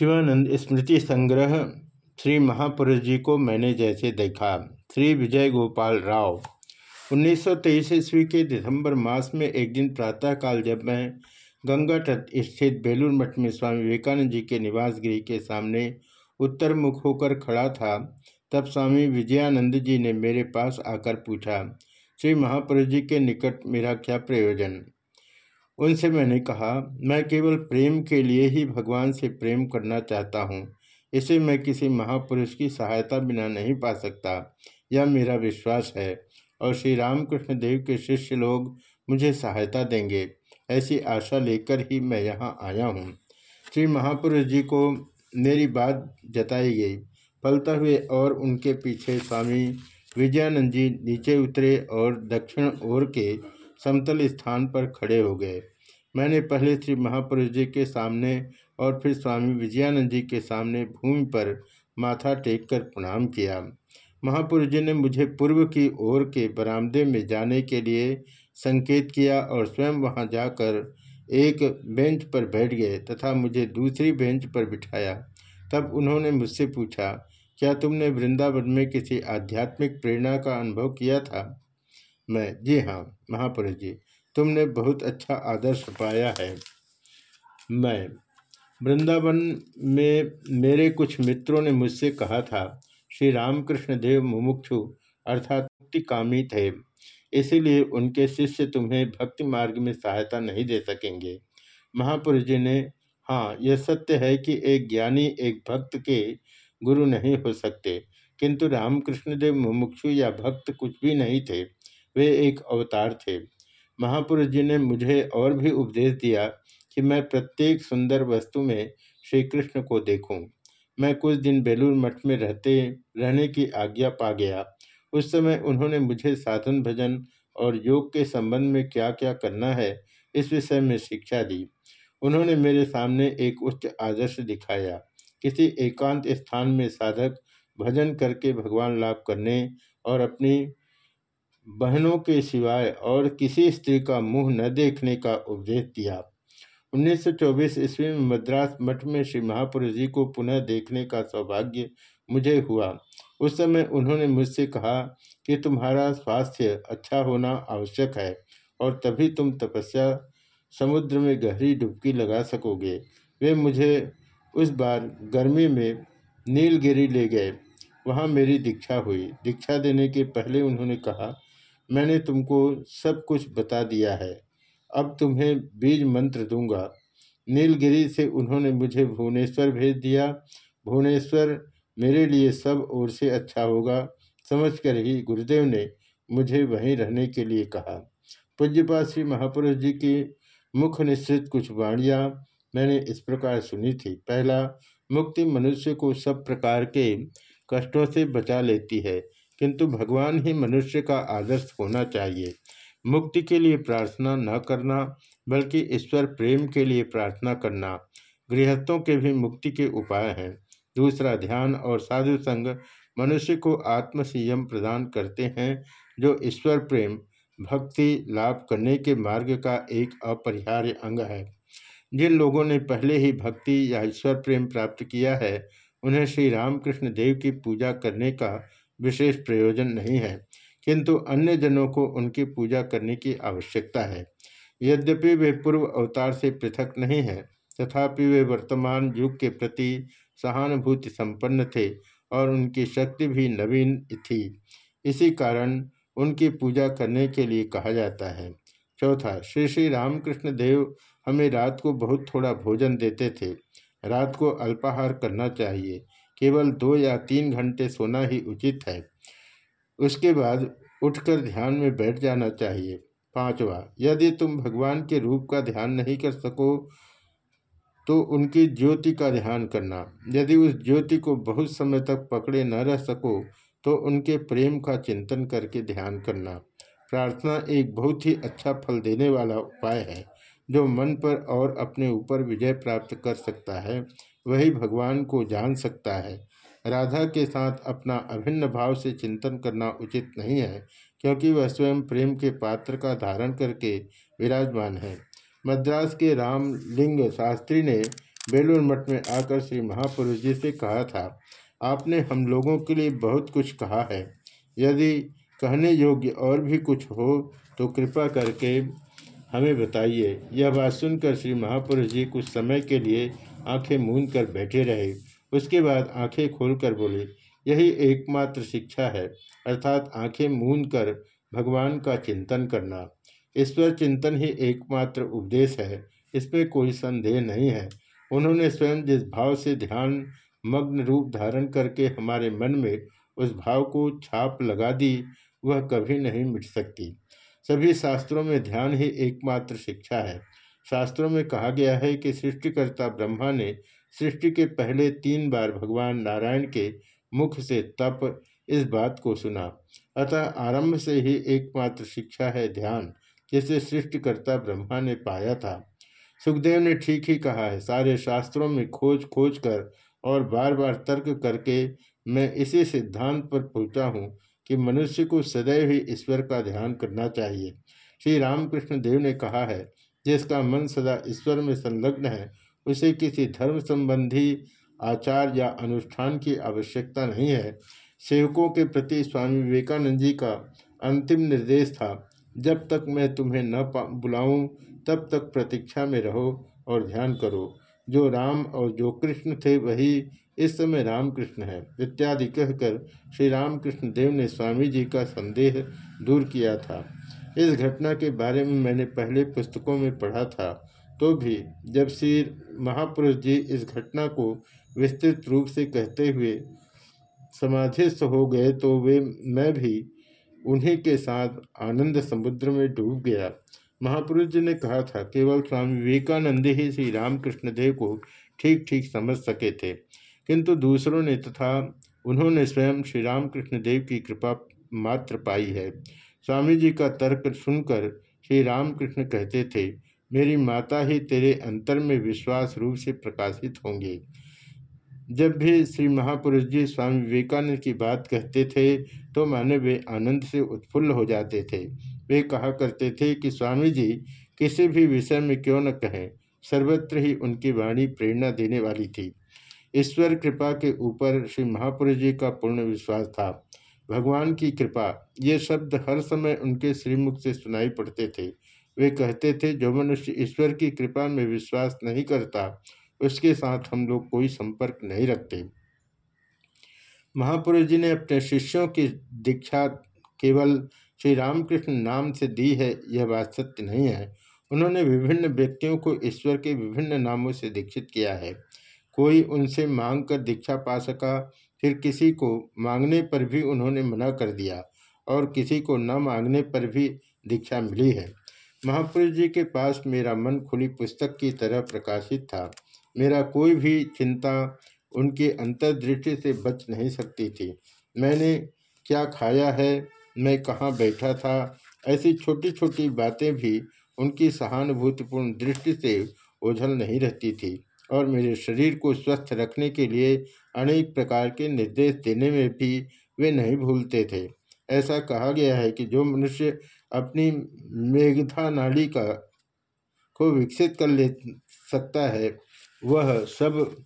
शिवानंद स्मृति संग्रह, श्री महापुरुष जी को मैंने जैसे देखा। श्री विजय गोपाल राव 1923 ईस्वी के दिसंबर मास में एक दिन प्रातःकाल जब मैं गंगा तट स्थित बेलूर मठ में स्वामी विवेकानंद जी के निवास गृह के सामने उत्तर मुख होकर खड़ा था, तब स्वामी विजयानंद जी ने मेरे पास आकर पूछा, श्री महापुरुष जी के निकट मेरा क्या प्रयोजन? उनसे मैंने कहा, मैं केवल प्रेम के लिए ही भगवान से प्रेम करना चाहता हूँ। इसे मैं किसी महापुरुष की सहायता बिना नहीं पा सकता। यह मेरा विश्वास है और श्री रामकृष्ण देव के शिष्य लोग मुझे सहायता देंगे। ऐसी आशा लेकर ही मैं यहाँ आया हूँ। श्री महापुरुष जी को मेरी बात जताई गई। फलता हुए और उनके पीछे स्वामी विजयानंद जी नीचे उतरे और दक्षिण ओर के समतल स्थान पर खड़े हो गए। मैंने पहले श्री महापुरुष जी के सामने और फिर स्वामी विजयानंद जी के सामने भूमि पर माथा टेक कर प्रणाम किया। महापुरुष जी ने मुझे पूर्व की ओर के बरामदे में जाने के लिए संकेत किया और स्वयं वहाँ जाकर एक बेंच पर बैठ गए तथा मुझे दूसरी बेंच पर बिठाया। तब उन्होंने मुझसे पूछा, क्या तुमने वृंदावन में किसी आध्यात्मिक प्रेरणा का अनुभव किया था? मैं, जी हाँ महापुरुष जी, तुमने बहुत अच्छा आदर्श पाया है। मैं, वृंदावन में मेरे कुछ मित्रों ने मुझसे कहा था, श्री रामकृष्ण देव मुमुक्षु अर्थात मुक्ति कामी थे। इसीलिए उनके शिष्य तुम्हें भक्ति मार्ग में सहायता नहीं दे सकेंगे। महापुरुष जी ने हाँ यह सत्य है कि एक ज्ञानी, एक भक्त के गुरु नहीं हो सकते, किंतु रामकृष्ण देव मुमुक्षु या भक्त कुछ भी नहीं थे। वे एक अवतार थे। महापुरुष जी ने मुझे और भी उपदेश दिया कि मैं प्रत्येक सुंदर वस्तु में श्री कृष्ण को देखूँ। मैं कुछ दिन बेलूर मठ में रहते, रहने की आज्ञा पा गया। उस समय उन्होंने मुझे साधन, भजन और योग के संबंध में क्या क्या करना है, इस विषय में शिक्षा दी। उन्होंने मेरे सामने एक उच्च आदर्श दिखाया। किसी एकांत स्थान में साधक भजन करके भगवान लाभ करने और अपनी बहनों के सिवाय और किसी स्त्री का मुँह न देखने का उपदेश दिया। 1924 ईस्वी में मद्रास मठ में श्री महापुरुष जी को पुनः देखने का सौभाग्य मुझे हुआ। उस समय उन्होंने मुझसे कहा कि तुम्हारा स्वास्थ्य अच्छा होना आवश्यक है और तभी तुम तपस्या समुद्र में गहरी डुबकी लगा सकोगे। वे मुझे उस बार गर्मी में नीलगिरी ले गए। वहाँ मेरी दीक्षा हुई। दीक्षा देने के पहले उन्होंने कहा मैंने तुमको सब कुछ बता दिया है। अब तुम्हें बीज मंत्र दूँगा। नीलगिरी से उन्होंने मुझे भुवनेश्वर भेज दिया। भुवनेश्वर, मेरे लिए सब ओर से अच्छा होगा, समझकर ही गुरुदेव ने मुझे वहीं रहने के लिए कहा। पूज्यपात श्री महापुरुष जी की मुख निश्चित कुछ वाणियाँ मैंने इस प्रकार सुनी थी। पहला, मुक्ति मनुष्य को सब प्रकार के कष्टों से बचा लेती है। किंतु भगवान ही मनुष्य का आदर्श होना चाहिए। मुक्ति के लिए प्रार्थना न करना, बल्कि ईश्वर प्रेम के लिए प्रार्थना करना गृहस्थों के भी मुक्ति के उपाय हैं। दूसरा, ध्यान और साधु संग मनुष्य को आत्म संयम प्रदान करते हैं, जो ईश्वर प्रेम, भक्ति, लाभ करने के मार्ग का एक अपरिहार्य अंग है। जिन लोगों ने पहले ही भक्ति या ईश्वर प्रेम प्राप्त किया है, उन्हें श्री रामकृष्ण देव की पूजा करने का विशेष प्रयोजन नहीं है, किंतु अन्य जनों को उनकी पूजा करने की आवश्यकता है। यद्यपि वे पूर्व अवतार से पृथक नहीं हैं, तथापि वे वर्तमान युग के प्रति सहानुभूति संपन्न थे और उनकी शक्ति भी नवीन थी। इसी कारण उनकी पूजा करने के लिए कहा जाता है। चौथा, श्री श्री रामकृष्ण देव हमें रात को बहुत थोड़ा भोजन देते थे। रात को अल्पाहार करना चाहिए। केवल दो या तीन घंटे सोना ही उचित है। उसके बाद उठकर ध्यान में बैठ जाना चाहिए। पांचवा, यदि तुम भगवान के रूप का ध्यान नहीं कर सको तो उनकी ज्योति का ध्यान करना। यदि उस ज्योति को बहुत समय तक पकड़े न रह सको तो उनके प्रेम का चिंतन करके ध्यान करना। प्रार्थना एक बहुत ही अच्छा फल देने वाला उपाय है, जो मन पर और अपने ऊपर विजय प्राप्त कर सकता है। वही भगवान को जान सकता है। राधा के साथ अपना अभिन्न भाव से चिंतन करना उचित नहीं है, क्योंकि वह स्वयं प्रेम के पात्र का धारण करके विराजमान है। मद्रास के रामलिंग शास्त्री ने बेलूर मठ में आकर श्री महापुरुष जी से कहा था, आपने हम लोगों के लिए बहुत कुछ कहा है। यदि कहने योग्य और भी कुछ हो तो कृपा करके हमें बताइए। यह बात सुनकर श्री महापुरुष जी कुछ समय के लिए आँखें मूंद कर बैठे रहे। उसके बाद आँखें खोलकर बोले, यही एकमात्र शिक्षा है। अर्थात आँखें मूंद कर भगवान का चिंतन करना। ईश्वर चिंतन ही एकमात्र उपदेश है। इसमें कोई संदेह नहीं है। उन्होंने स्वयं जिस भाव से ध्यान मग्न रूप धारण करके हमारे मन में उस भाव को छाप लगा दी, वह कभी नहीं मिट सकती। सभी शास्त्रों में ध्यान ही एकमात्र शिक्षा है। शास्त्रों में कहा गया है कि सृष्टिकर्ता ब्रह्मा ने सृष्टि के पहले तीन बार भगवान नारायण के मुख से तप इस बात को सुना। अतः आरंभ से ही एकमात्र शिक्षा है ध्यान, जिसे सृष्टिकर्ता ब्रह्मा ने पाया था। सुखदेव ने ठीक ही कहा है, सारे शास्त्रों में खोज खोज कर और बार बार तर्क करके मैं इसी सिद्धांत पर पहुँचा हूँ कि मनुष्य को सदैव ही ईश्वर का ध्यान करना चाहिए। श्री रामकृष्ण देव ने कहा है जिसका मन सदा ईश्वर में संलग्न है, उसे किसी धर्म संबंधी, आचार या अनुष्ठान की आवश्यकता नहीं है। सेवकों के प्रति स्वामी विवेकानंद जी का अंतिम निर्देश था, जब तक मैं तुम्हें न बुलाऊं, तब तक प्रतीक्षा में रहो और ध्यान करो। जो राम और जो कृष्ण थे वही इस समय रामकृष्ण है। इत्यादि कहकर श्री रामकृष्ण देव ने स्वामी जी का संदेह दूर किया था। इस घटना के बारे में मैंने पहले पुस्तकों में पढ़ा था। तो भी जब श्री महापुरुष जी इस घटना को विस्तृत रूप से कहते हुए समाधिस्थ हो गए तो वे मैं भी उन्हीं के साथ आनंद समुद्र में डूब गया। महापुरुष जी ने कहा था, केवल स्वामी विवेकानंद ही श्री रामकृष्ण देव को ठीक ठीक समझ सके थे। किंतु दूसरों ने तथा उन्होंने स्वयं श्री रामकृष्ण देव की कृपा मात्र पाई है। स्वामी जी का तर्क सुनकर श्री रामकृष्ण कहते थे, मेरी माता ही तेरे अंतर में विश्वास रूप से प्रकाशित होंगे। जब भी श्री महापुरुष जी स्वामी विवेकानंद की बात कहते थे तो माने वे आनंद से उत्फुल्ल हो जाते थे। वे कहा करते थे कि, स्वामी जी, किसी भी विषय में क्यों न कहें? सर्वत्र ही उनकी वाणी प्रेरणा देने वाली थी। ईश्वर कृपा के ऊपर श्री महापुरुष जी का पूर्ण विश्वास था। भगवान की कृपा, ये शब्द हर समय उनके श्रीमुख से सुनाई पड़ते थे। वे कहते थे, जो मनुष्य ईश्वर की कृपा में विश्वास नहीं करता उसके साथ हम लोग कोई संपर्क नहीं रखते। महापुरुष जी ने अपने शिष्यों की दीक्षा केवल श्री रामकृष्ण नाम से दी है, यह बात सत्य नहीं है। उन्होंने विभिन्न व्यक्तियों को ईश्वर के विभिन्न नामों से दीक्षित किया है। कोई उनसे मांग कर दीक्षा पा सका, फिर किसी को मांगने पर भी उन्होंने मना कर दिया, और किसी को न मांगने पर भी दीक्षा मिली है। महापुरुष जी के पास मेरा मन खुली पुस्तक की तरह प्रकाशित था। मेरा कोई भी चिंता उनके अंतर्दृष्टि से बच नहीं सकती थी। मैंने क्या खाया है? मैं कहाँ बैठा था? ऐसी छोटी छोटी बातें भी उनकी सहानुभूतिपूर्ण दृष्टि से ओझल नहीं रहती थी और मेरे शरीर को स्वस्थ रखने के लिए अनेक प्रकार के निर्देश देने में भी वे नहीं भूलते थे। ऐसा कहा गया है कि जो मनुष्य अपनी मेघधा नाड़ी का को विकसित कर ले सकता है वह सब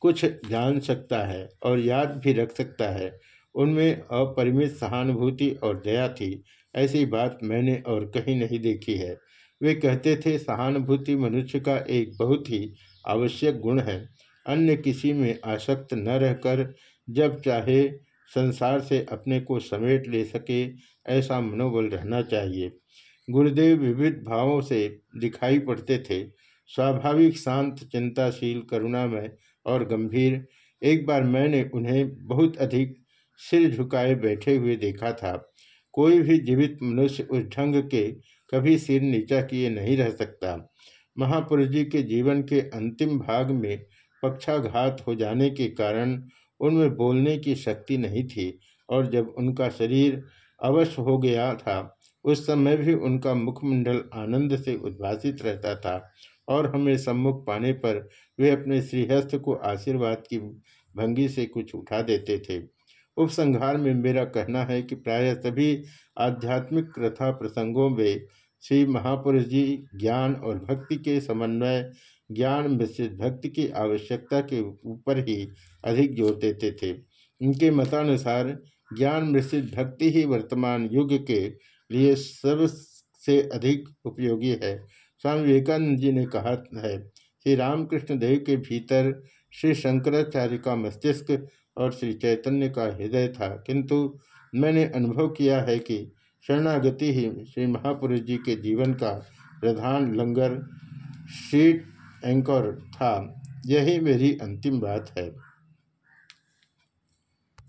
कुछ जान सकता है और याद भी रख सकता है। उनमें अपरिमित सहानुभूति और दया थी। ऐसी बात मैंने और कहीं नहीं देखी है। वे कहते थे, सहानुभूति मनुष्य का एक बहुत ही आवश्यक गुण है। अन्य किसी में आसक्त न रहकर जब चाहे संसार से अपने को समेट ले सके, ऐसा मनोबल रहना चाहिए। गुरुदेव विविध भावों से दिखाई पड़ते थे। स्वाभाविक शांत, चिंताशील, करुणामय और गंभीर। एक बार मैंने उन्हें बहुत अधिक सिर झुकाए बैठे हुए देखा था। कोई भी जीवित मनुष्य उस ढंग के कभी सिर नीचा किए नहीं रह सकता। महापुरुष जी के जीवन के अंतिम भाग में पक्षाघात हो जाने के कारण उनमें बोलने की शक्ति नहीं थी और जब उनका शरीर अवश्य हो गया था, उस समय भी उनका मुखमंडल आनंद से उद्भासित रहता था। और हमें सम्मुख पाने पर वे अपने श्रीहस्त को आशीर्वाद की भंगी से कुछ उठा देते थे। उपसंहार में मेरा कहना है कि प्रायः सभी आध्यात्मिक कथा प्रसंगों में श्री महापुरुष जी ज्ञान और भक्ति के समन्वय, ज्ञान मिश्रित भक्ति की आवश्यकता के ऊपर ही अधिक ज़ोर देते थे। उनके मतानुसार ज्ञान मिश्रित भक्ति ही वर्तमान युग के लिए सबसे अधिक उपयोगी है। स्वामी विवेकानंद जी ने कहा है, श्री रामकृष्ण देव के भीतर श्री शंकराचार्य का मस्तिष्क और श्री चैतन्य का हृदय था, किंतु मैंने अनुभव किया है कि शरणागति ही श्री महापुरुष जी के जीवन का प्रधान लंगर, शीट एंकर था। यही मेरी अंतिम बात है।